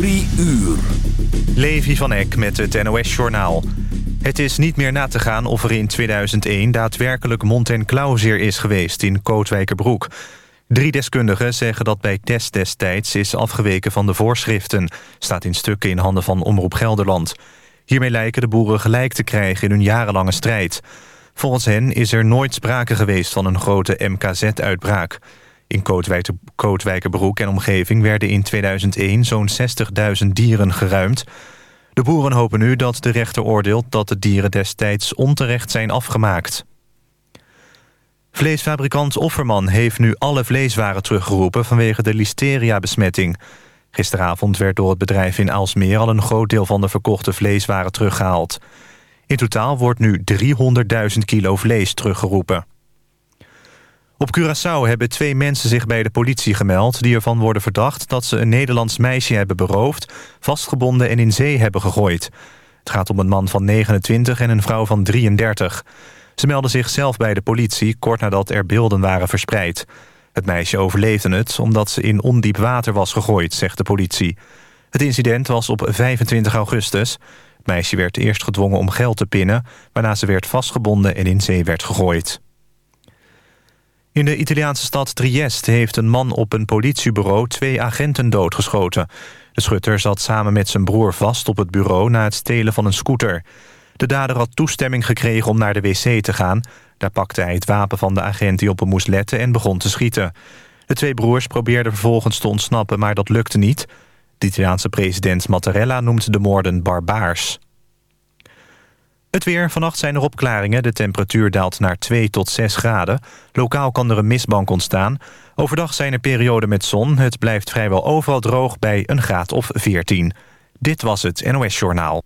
Drie uur. Levi van Eck met het NOS-journaal. Het is niet meer na te gaan of er in 2001 daadwerkelijk mond- en is geweest in Kootwijkerbroek. Drie deskundigen zeggen dat bij test destijds is afgeweken van de voorschriften. Staat in stukken in handen van Omroep Gelderland. Hiermee lijken de boeren gelijk te krijgen in hun jarenlange strijd. Volgens hen is er nooit sprake geweest van een grote MKZ-uitbraak. In Kootwijkerbroek en omgeving werden in 2001 zo'n 60.000 dieren geruimd. De boeren hopen nu dat de rechter oordeelt dat de dieren destijds onterecht zijn afgemaakt. Vleesfabrikant Offerman heeft nu alle vleeswaren teruggeroepen vanwege de listeria-besmetting. Gisteravond werd door het bedrijf in Aalsmeer al een groot deel van de verkochte vleeswaren teruggehaald. In totaal wordt nu 300.000 kilo vlees teruggeroepen. Op Curaçao hebben twee mensen zich bij de politie gemeld... die ervan worden verdacht dat ze een Nederlands meisje hebben beroofd... vastgebonden en in zee hebben gegooid. Het gaat om een man van 29 en een vrouw van 33. Ze melden zichzelf bij de politie kort nadat er beelden waren verspreid. Het meisje overleefde het omdat ze in ondiep water was gegooid, zegt de politie. Het incident was op 25 augustus. Het meisje werd eerst gedwongen om geld te pinnen... waarna ze werd vastgebonden en in zee werd gegooid. In de Italiaanse stad Trieste heeft een man op een politiebureau twee agenten doodgeschoten. De schutter zat samen met zijn broer vast op het bureau na het stelen van een scooter. De dader had toestemming gekregen om naar de wc te gaan. Daar pakte hij het wapen van de agent die op hem moest letten en begon te schieten. De twee broers probeerden vervolgens te ontsnappen, maar dat lukte niet. De Italiaanse president Mattarella noemt de moorden barbaars. Het weer. Vannacht zijn er opklaringen. De temperatuur daalt naar 2 tot 6 graden. Lokaal kan er een mistbank ontstaan. Overdag zijn er perioden met zon. Het blijft vrijwel overal droog bij een graad of 14. Dit was het NOS Journaal.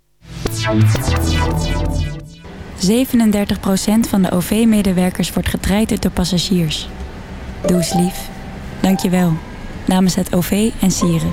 37% van de OV-medewerkers wordt getraind door passagiers. Doe eens lief. Dank je wel. Namens het OV en Sieren.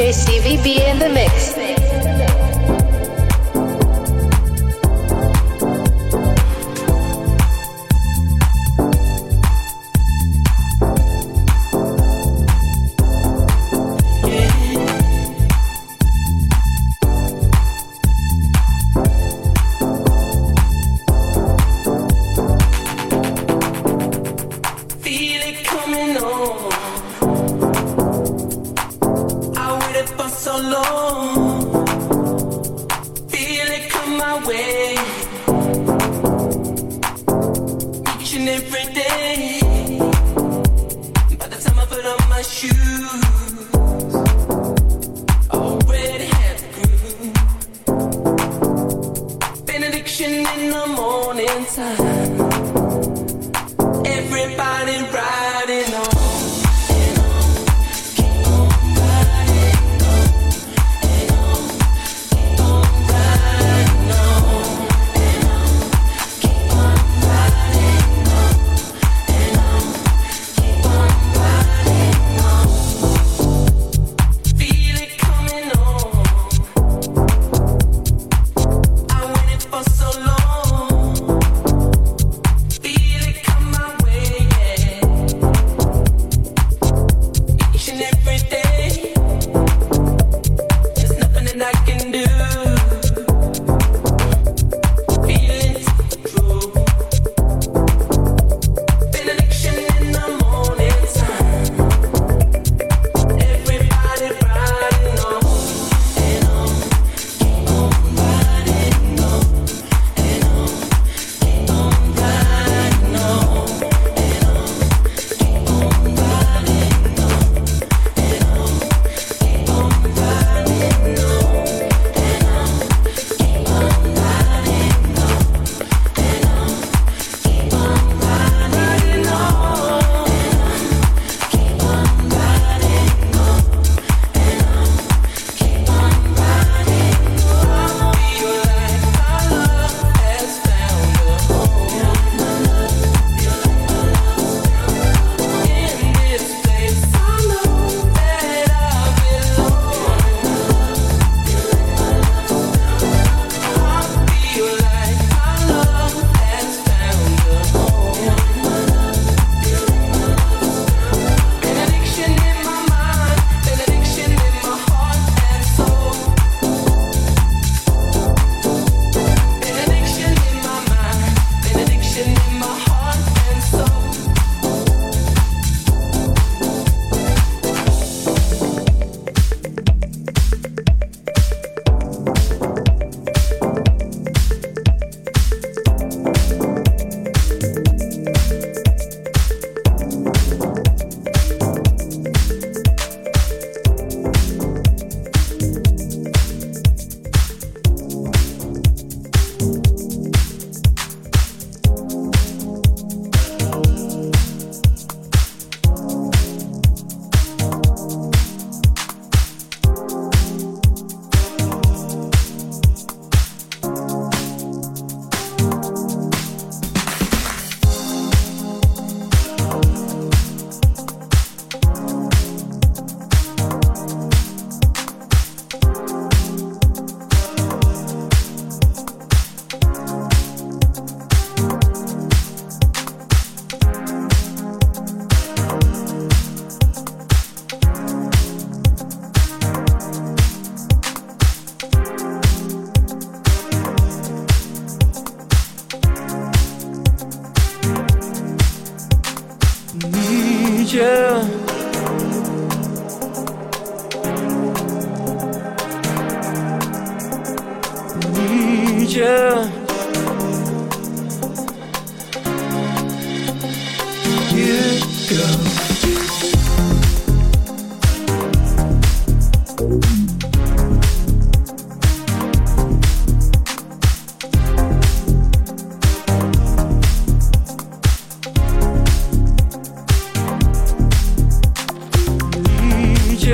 JCVB in the mix.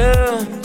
Yeah.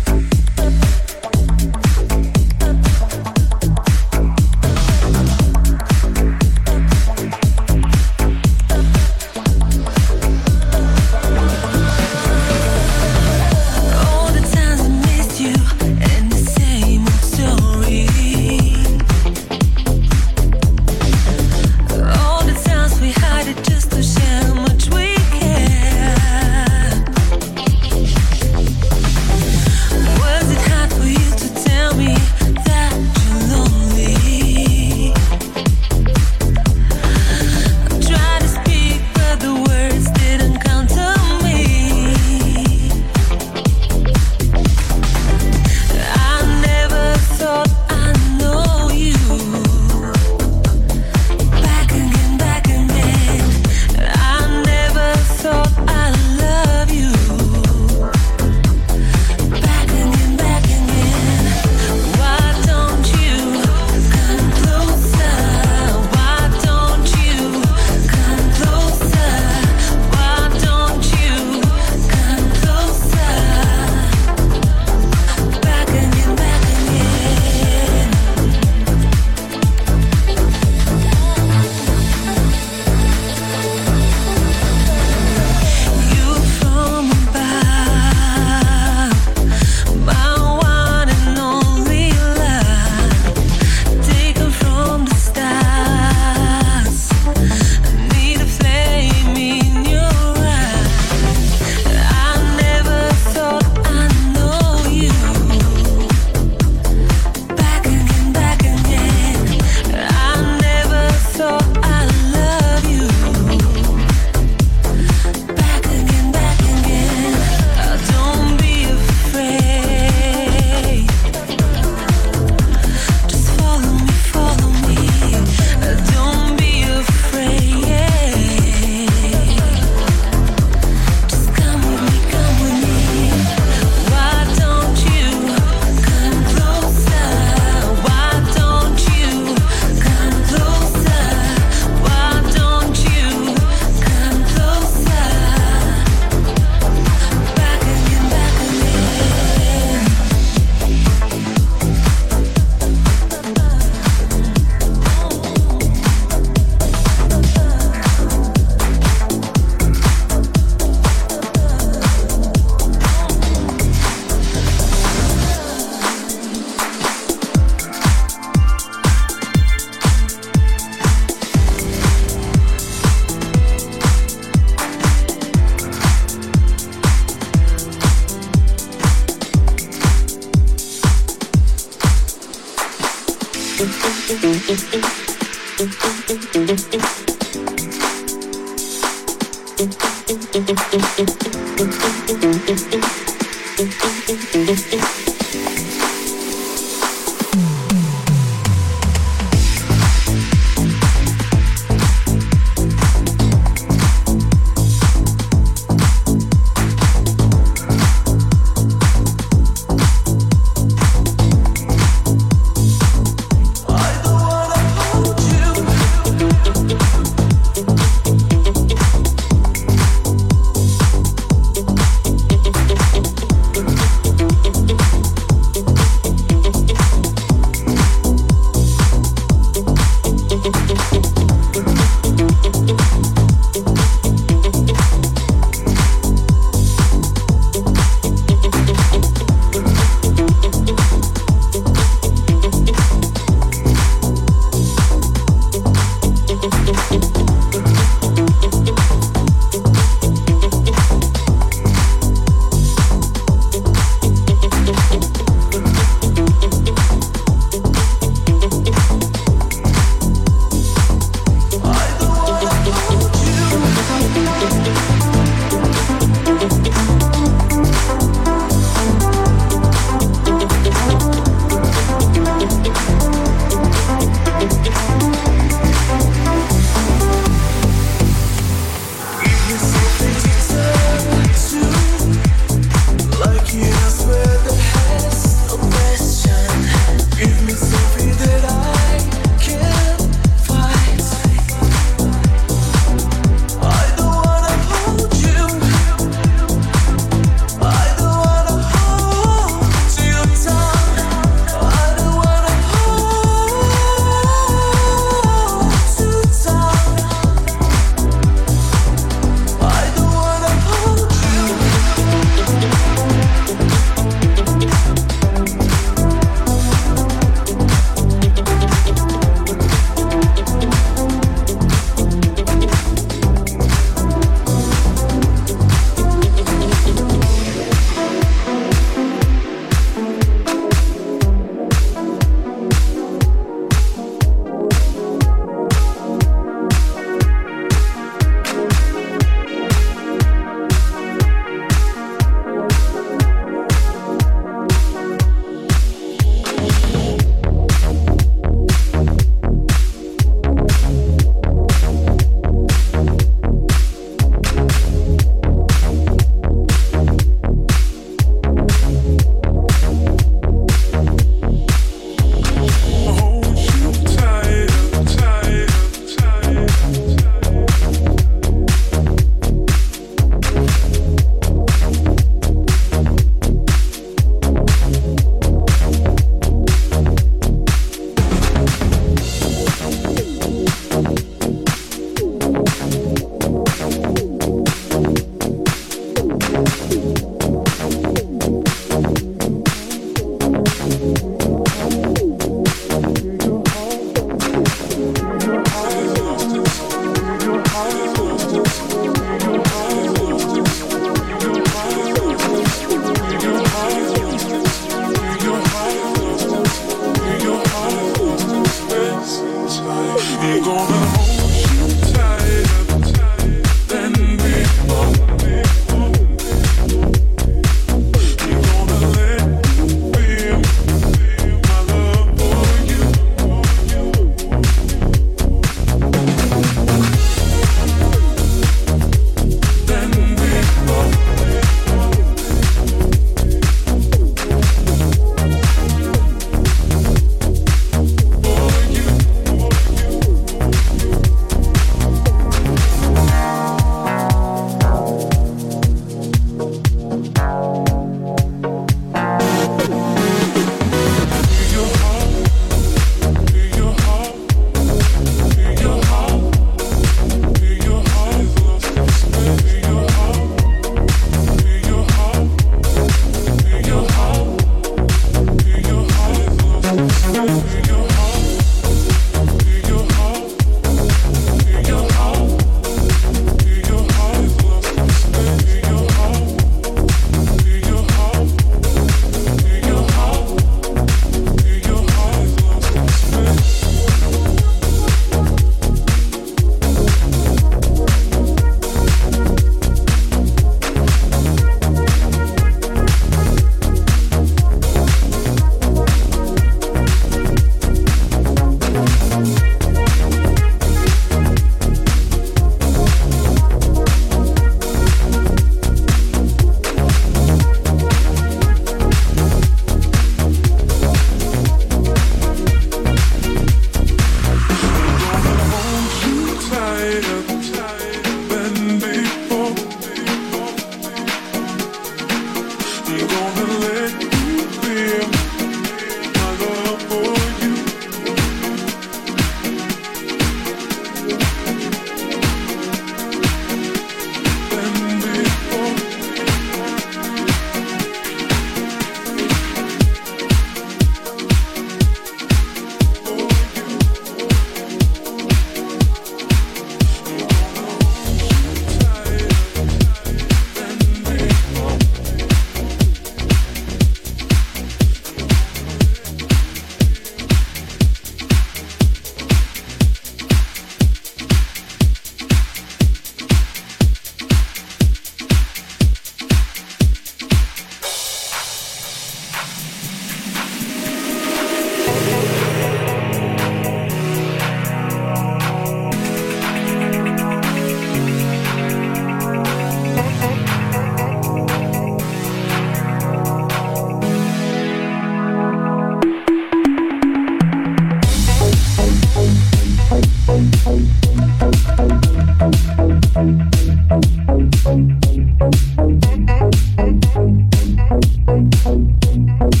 Okay.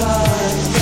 love.